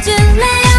would you lay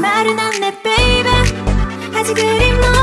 말은 안내 baby. 아직 그림 너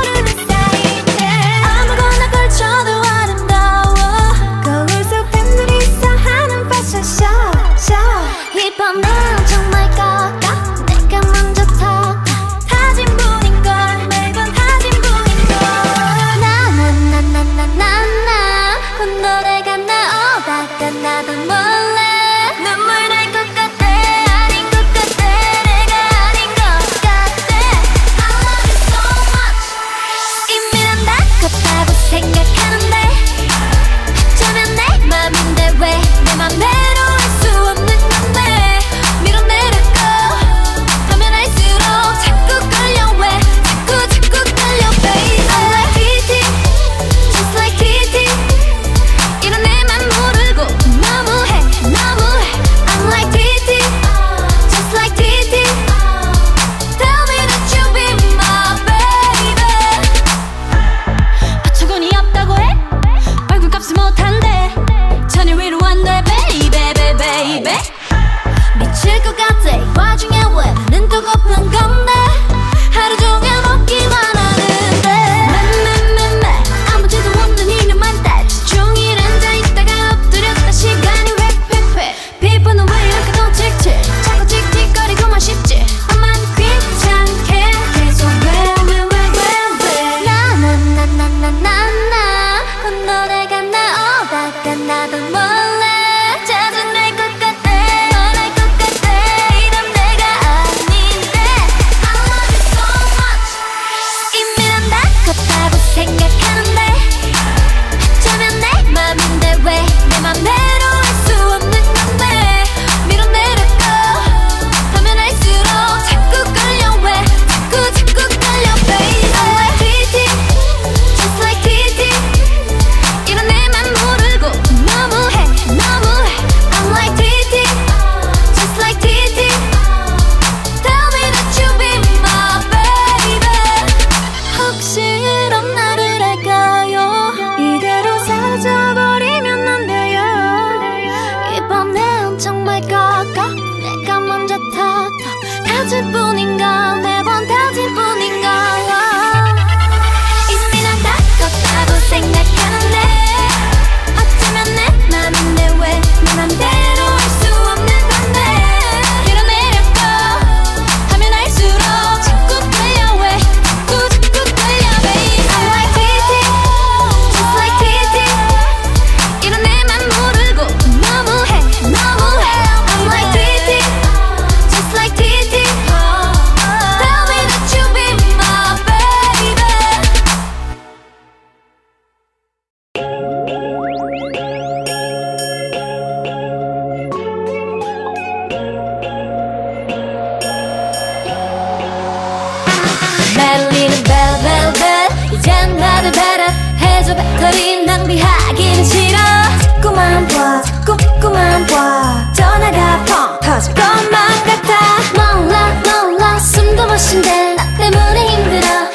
그저 배터리 낭비하기는 싫어. 자꾸만 봐 자꾸 자꾸만 봐. 전화가 펑 터질 것만 같아. 몰라 몰라 숨도 못 쉰대. 나 때문에 힘들어.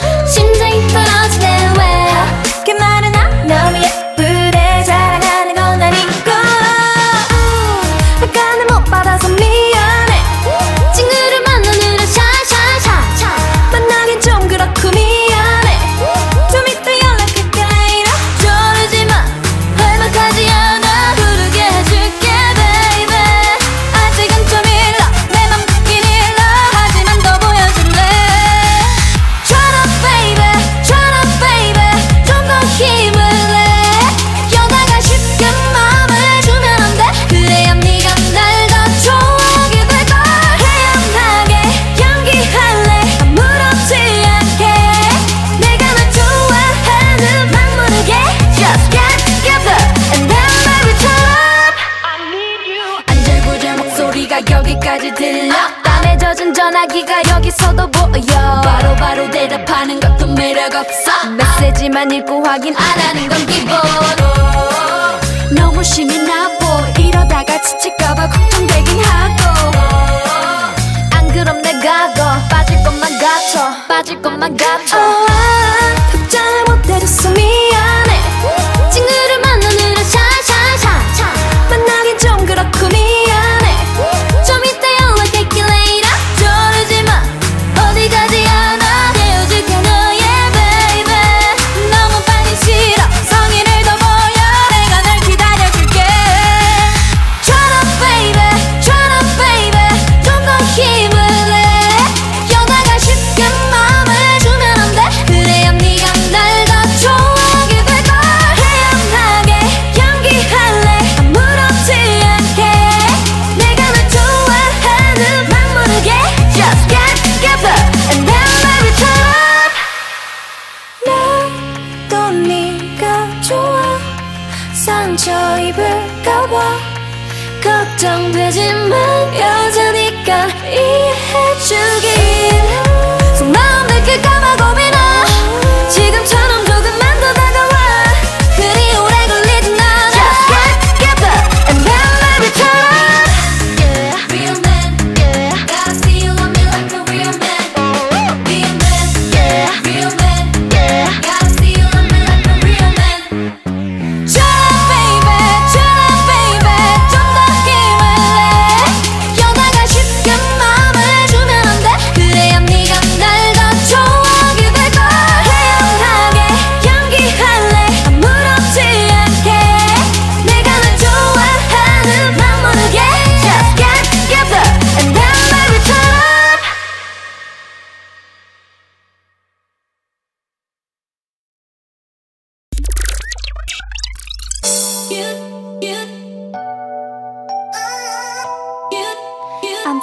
안 읽고 확인 안 하는 건 기본 너무 심이 나고 이러다가 지칠까봐 걱정되긴 하고. 안 그럼 내가 더 빠질 것만 같아 빠질 것만 같아.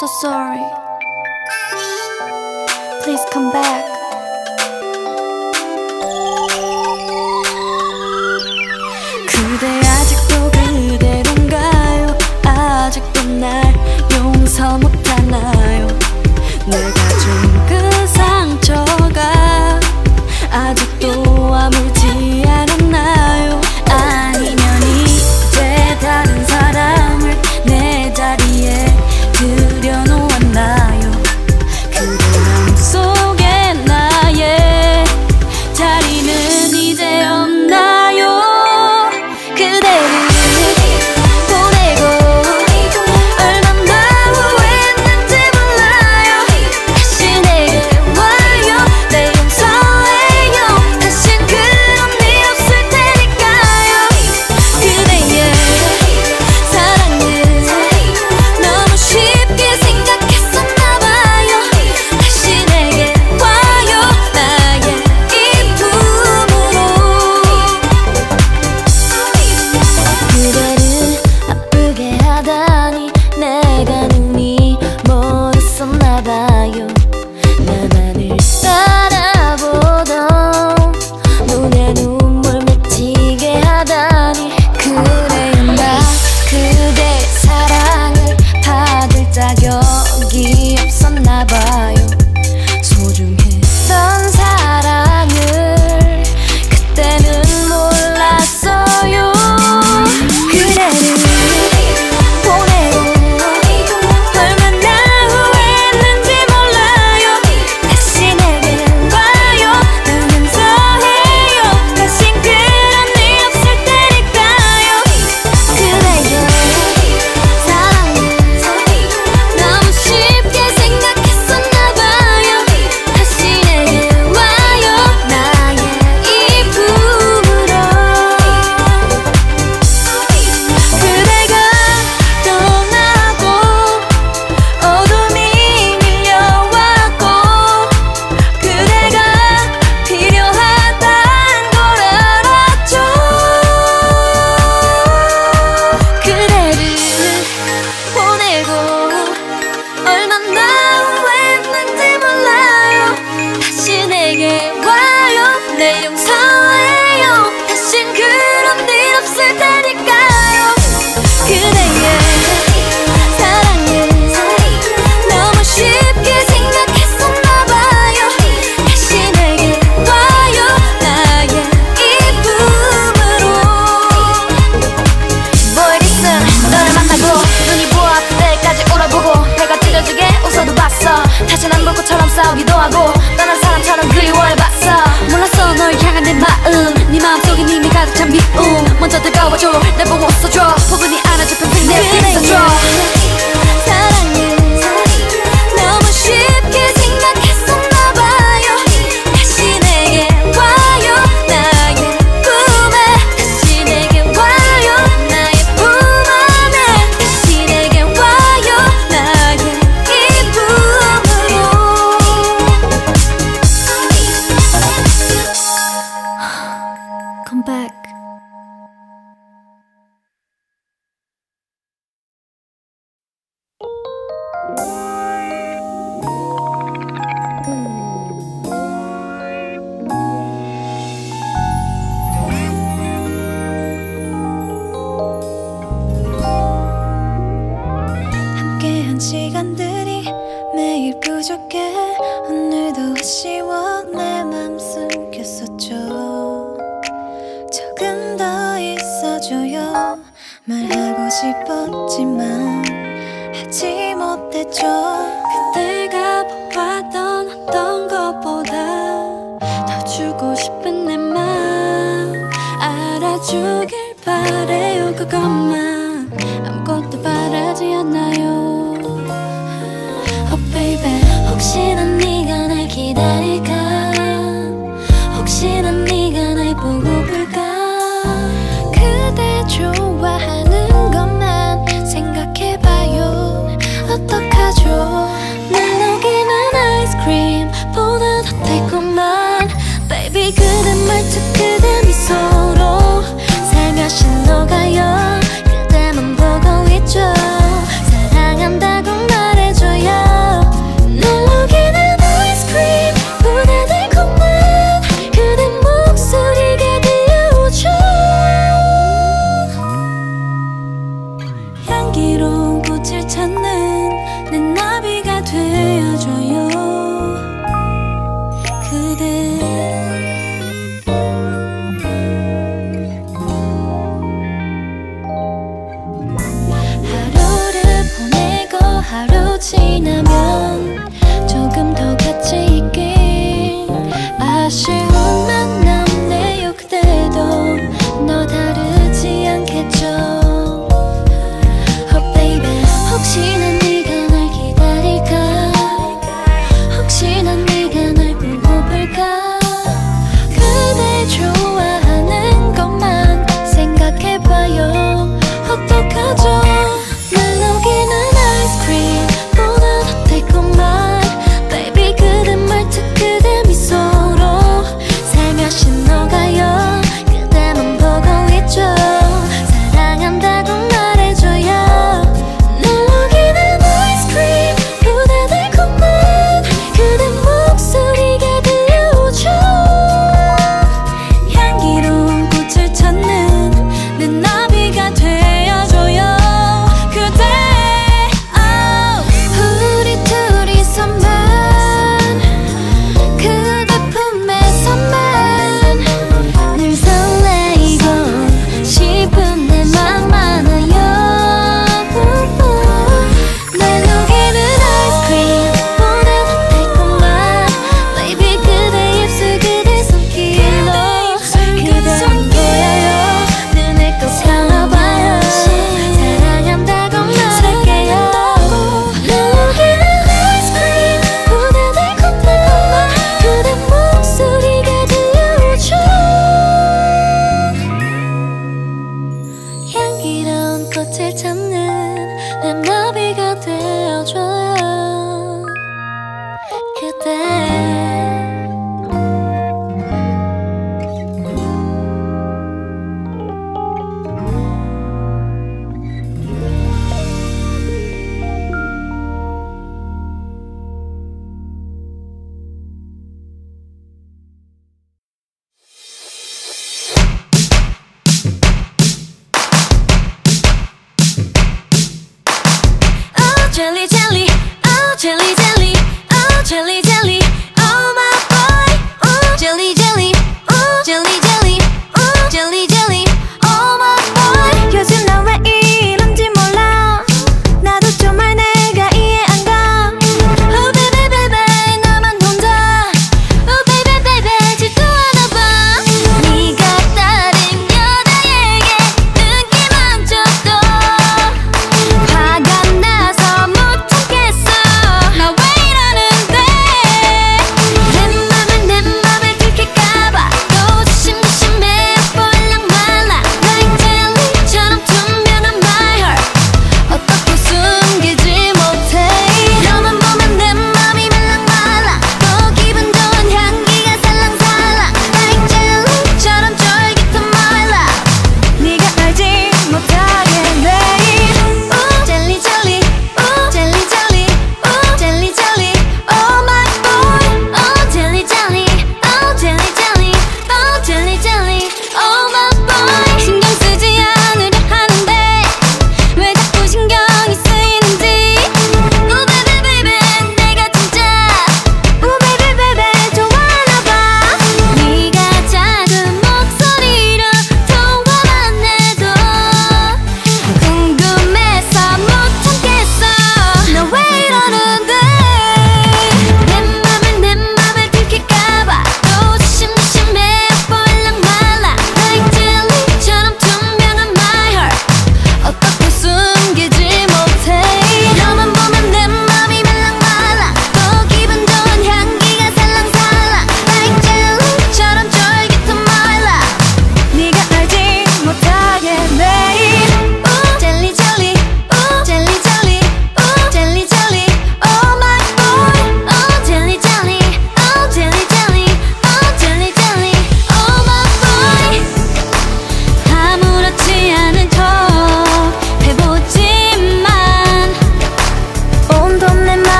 I'm so sorry. Please come back. 싸우기도 하고 떠난 사람처럼 그리워해봤어 몰랐어. 널 향한 내 마음. 네 마음속에 이미 가득 찬 미움. 먼저 다가와줘. 날 보고 웃어줘. 포근히 안아줘 평생 내 곁에 있어줘 싶었지만 하지 못했죠. 그때가 보았던 어떤 것보다 더 주고 싶은 내 맘 알아주길 바래요 그것만. chili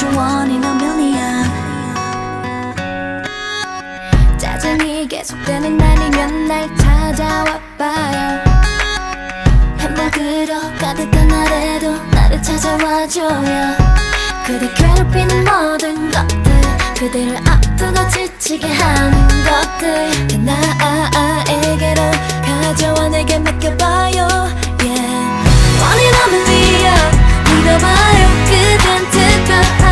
you're one in a million. 짜증이 계속되는 날이면 날 찾아와 봐요. 행복으로 가득한 날에도 나를 찾아와줘요. 그대 괴롭히는 모든 것들 그대를 아프고 지치게 하는 것들 그 나에게로 가져와 내게 맡겨봐요. Yeah. One in a million 믿어봐요. 그댄 특별한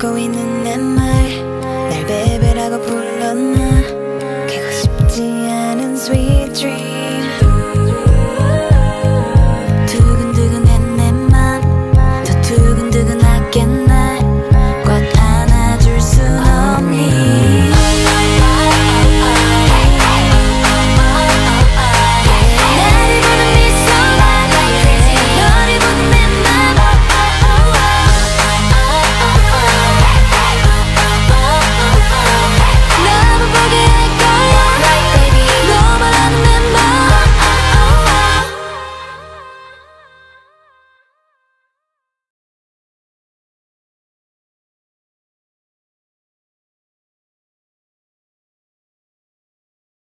듣고 있는 내말.